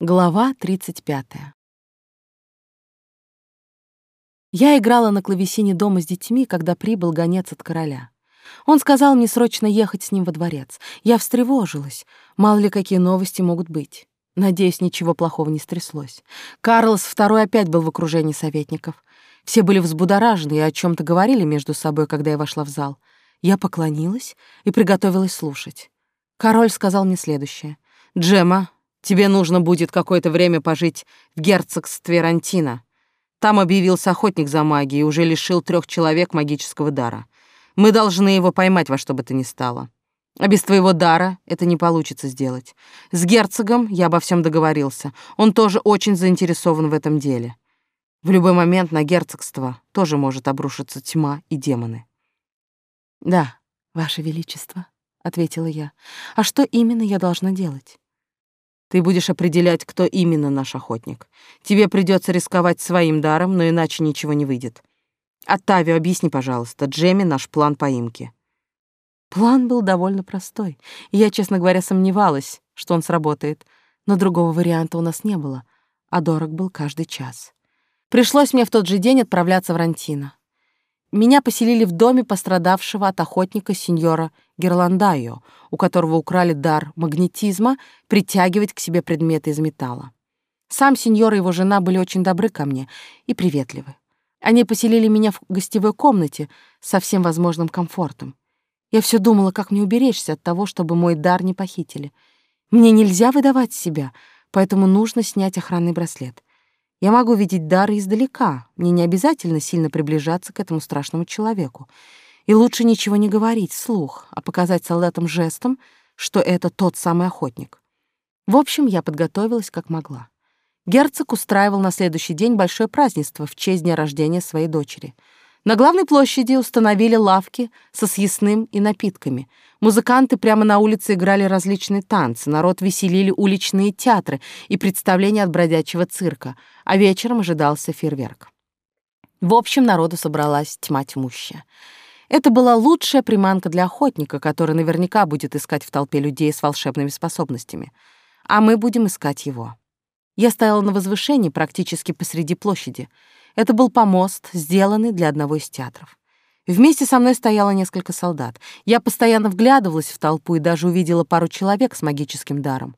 Глава 35. Я играла на клавесине дома с детьми, когда прибыл гонец от короля. Он сказал мне срочно ехать с ним во дворец. Я встревожилась. Мало ли какие новости могут быть. Надеюсь, ничего плохого не стряслось. Карлос II опять был в окружении советников. Все были взбудоражены и о чем то говорили между собой, когда я вошла в зал. Я поклонилась и приготовилась слушать. Король сказал мне следующее. «Джема, Тебе нужно будет какое-то время пожить в герцогстве Рантина. Там объявился охотник за магией и уже лишил трех человек магического дара. Мы должны его поймать во что бы то ни стало. А без твоего дара это не получится сделать. С герцогом я обо всем договорился. Он тоже очень заинтересован в этом деле. В любой момент на герцогство тоже может обрушиться тьма и демоны. «Да, Ваше Величество», — ответила я. «А что именно я должна делать?» Ты будешь определять, кто именно наш охотник. Тебе придется рисковать своим даром, но иначе ничего не выйдет. Оттавио, объясни, пожалуйста, Джемми наш план поимки. План был довольно простой, я, честно говоря, сомневалась, что он сработает, но другого варианта у нас не было, а дорог был каждый час. Пришлось мне в тот же день отправляться в Рантино. Меня поселили в доме пострадавшего от охотника сеньора Герландайо, у которого украли дар магнетизма притягивать к себе предметы из металла. Сам сеньор и его жена были очень добры ко мне и приветливы. Они поселили меня в гостевой комнате со всем возможным комфортом. Я все думала, как мне уберечься от того, чтобы мой дар не похитили. Мне нельзя выдавать себя, поэтому нужно снять охранный браслет. Я могу видеть дары издалека, мне не обязательно сильно приближаться к этому страшному человеку. И лучше ничего не говорить вслух, а показать солдатам жестом, что это тот самый охотник. В общем, я подготовилась как могла. Герцог устраивал на следующий день большое празднество в честь дня рождения своей дочери — на главной площади установили лавки со съестным и напитками. Музыканты прямо на улице играли различные танцы, народ веселили уличные театры и представления от бродячего цирка, а вечером ожидался фейерверк. В общем, народу собралась тьма тьмущая. Это была лучшая приманка для охотника, который наверняка будет искать в толпе людей с волшебными способностями. А мы будем искать его. Я стояла на возвышении практически посреди площади — это был помост, сделанный для одного из театров. Вместе со мной стояло несколько солдат. Я постоянно вглядывалась в толпу и даже увидела пару человек с магическим даром.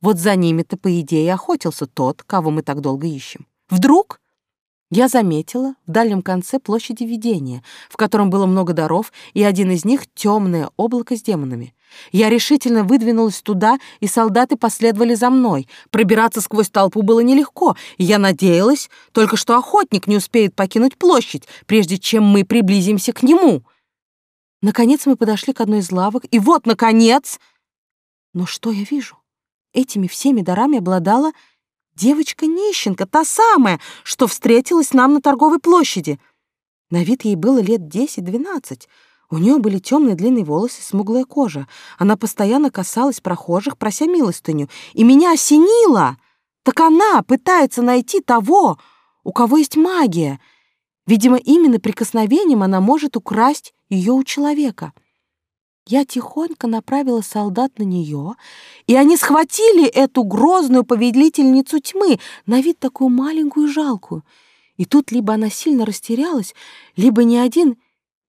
Вот за ними-то, по идее, охотился тот, кого мы так долго ищем. Вдруг я заметила в дальнем конце площади видения, в котором было много даров, и один из них — темное облако с демонами. Я решительно выдвинулась туда, и солдаты последовали за мной. Пробираться сквозь толпу было нелегко, и я надеялась только, что охотник не успеет покинуть площадь, прежде чем мы приблизимся к нему. Наконец мы подошли к одной из лавок, и вот, наконец... Но что я вижу? Этими всеми дарами обладала девочка-нищенка, та самая, что встретилась нам на торговой площади. На вид ей было лет десять-двенадцать — у нее были темные длинные волосы, смуглая кожа. Она постоянно касалась прохожих, прося милостыню. И меня осенило! Так она пытается найти того, у кого есть магия. Видимо, именно прикосновением она может украсть ее у человека. Я тихонько направила солдат на нее, и они схватили эту грозную повелительницу тьмы, на вид такую маленькую и жалкую. И тут либо она сильно растерялась, либо ни один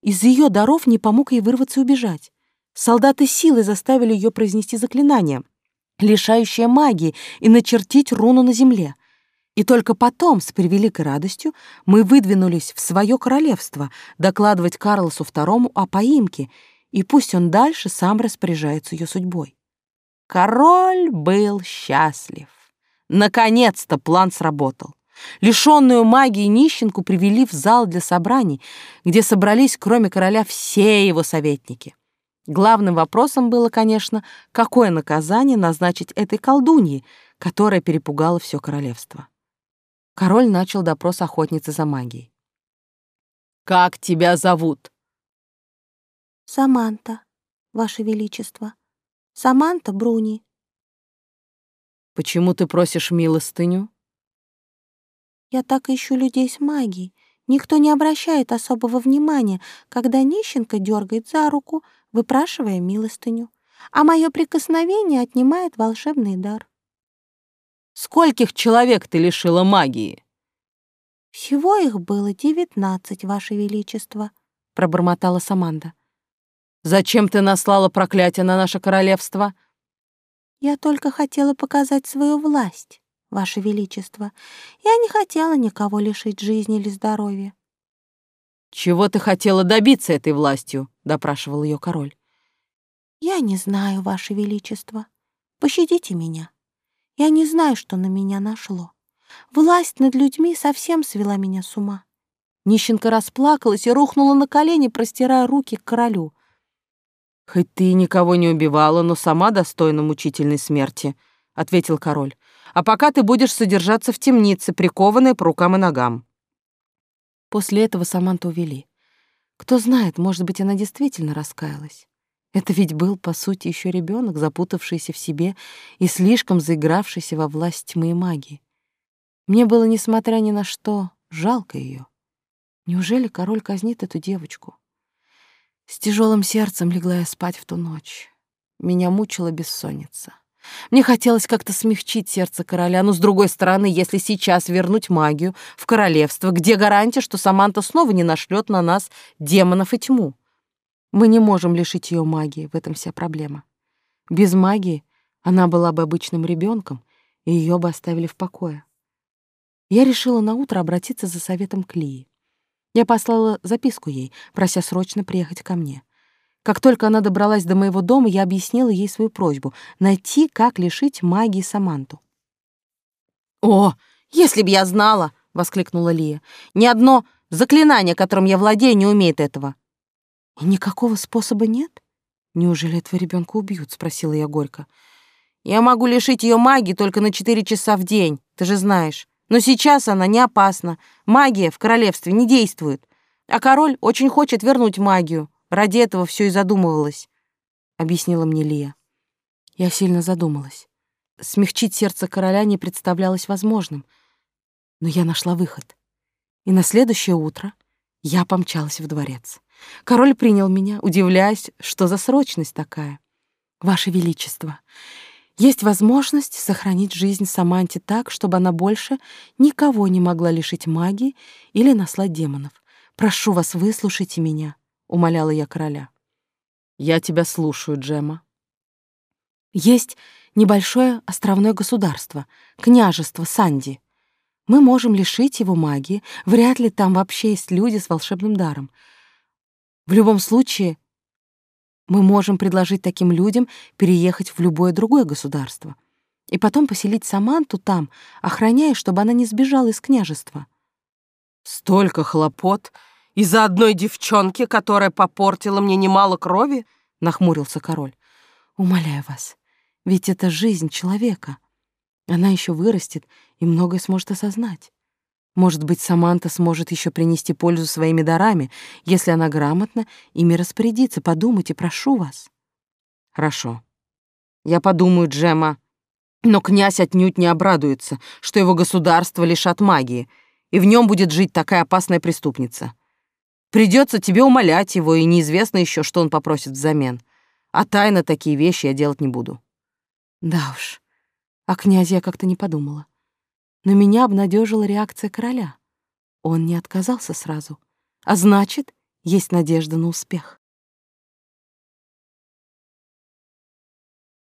из ее даров не помог ей вырваться и убежать. Солдаты силой заставили ее произнести заклинание, лишающее магии, и начертить руну на земле. И только потом, с превеликой радостью, мы выдвинулись в свое королевство докладывать Карлосу II о поимке, и пусть он дальше сам распоряжается ее судьбой. Король был счастлив. Наконец-то план сработал. Лишенную магии нищенку привели в зал для собраний, где собрались, кроме короля, все его советники. Главным вопросом было, конечно, какое наказание назначить этой колдунье, которая перепугала все королевство. Король начал допрос охотницы за магией. «Как тебя зовут?» «Саманта, Ваше Величество. Саманта Бруни». «Почему ты просишь милостыню?» Я так ищу людей с магией. Никто не обращает особого внимания, когда нищенка дергает за руку, выпрашивая милостыню, а мое прикосновение отнимает волшебный дар. Скольких человек ты лишила магии?» «Всего их было девятнадцать, Ваше Величество», — пробормотала Саманда. «Зачем ты наслала проклятие на наше королевство?» «Я только хотела показать свою власть, Ваше Величество. Я не хотела никого лишить жизни или здоровья». «Чего ты хотела добиться этой властью?» — допрашивал ее король. «Я не знаю, Ваше Величество. Пощадите меня. Я не знаю, что на меня нашло. Власть над людьми совсем свела меня с ума. Нищенка расплакалась и рухнула на колени, простирая руки к королю. «Хоть ты никого не убивала, но сама достойна мучительной смерти», — ответил король. «А пока ты будешь содержаться в темнице, прикованная по рукам и ногам». После этого Саманту увели. Кто знает, может быть, она действительно раскаялась. Это ведь был, по сути, еще ребенок, запутавшийся в себе и слишком заигравшийся во власть тьмы и магии. Мне было, несмотря ни на что, жалко ее. Неужели король казнит эту девочку? С тяжелым сердцем легла я спать в ту ночь. Меня мучила бессонница. Мне хотелось как-то смягчить сердце короля, но, с другой стороны, если сейчас вернуть магию в королевство, где гарантия, что Саманта снова не нашлет на нас демонов и тьму? Мы не можем лишить ее магии, в этом вся проблема. Без магии она была бы обычным ребенком, и ее бы оставили в покое я решила наутро обратиться за советом к Лии. Я послала записку ей, прося срочно приехать ко мне. Как только она добралась до моего дома, я объяснила ей свою просьбу — найти, как лишить магии Саманту. «О, если б я знала!» — воскликнула Лия. «Ни одно заклинание, которым я владею, не умеет этого». «И никакого способа нет? Неужели этого ребенка убьют?» — спросила я горько. «Я могу лишить ее магии только на четыре часа в день, ты же знаешь. Но сейчас она не опасна. Магия в королевстве не действует. А король очень хочет вернуть магию. Ради этого все и задумывалось, — объяснила мне Лия. Я сильно задумалась. Смягчить сердце короля не представлялось возможным. Но я нашла выход. И на следующее утро я помчалась в дворец. Король принял меня, удивляясь, что за срочность такая. «Ваше Величество, есть возможность сохранить жизнь Саманте так, чтобы она больше никого не могла лишить магии или наслать демонов. Прошу вас, выслушайте меня, умоляла я короля. Я тебя слушаю, Джема. Есть небольшое островное государство, княжество Санди. Мы можем лишить его магии, вряд ли там вообще есть люди с волшебным даром. В любом случае, мы можем предложить таким людям переехать в любое другое государство и потом поселить Саманту там, охраняя, чтобы она не сбежала из княжества. Столько хлопот из-за одной девчонки, которая попортила мне немало крови, нахмурился король. Умоляю вас, ведь это жизнь человека. Она еще вырастет и многое сможет осознать. Может быть, Саманта сможет еще принести пользу своими дарами, если она грамотно ими распорядится. Подумайте, прошу вас. Хорошо. Я подумаю, Джема. Но князь отнюдь не обрадуется, что его государство лишат магии, и в нем будет жить такая опасная преступница. Придется тебе умолять его, и неизвестно еще, что он попросит взамен. А тайно такие вещи я делать не буду. Да уж, о князе я как-то не подумала но меня обнадежила реакция короля. Он не отказался сразу, а значит, есть надежда на успех.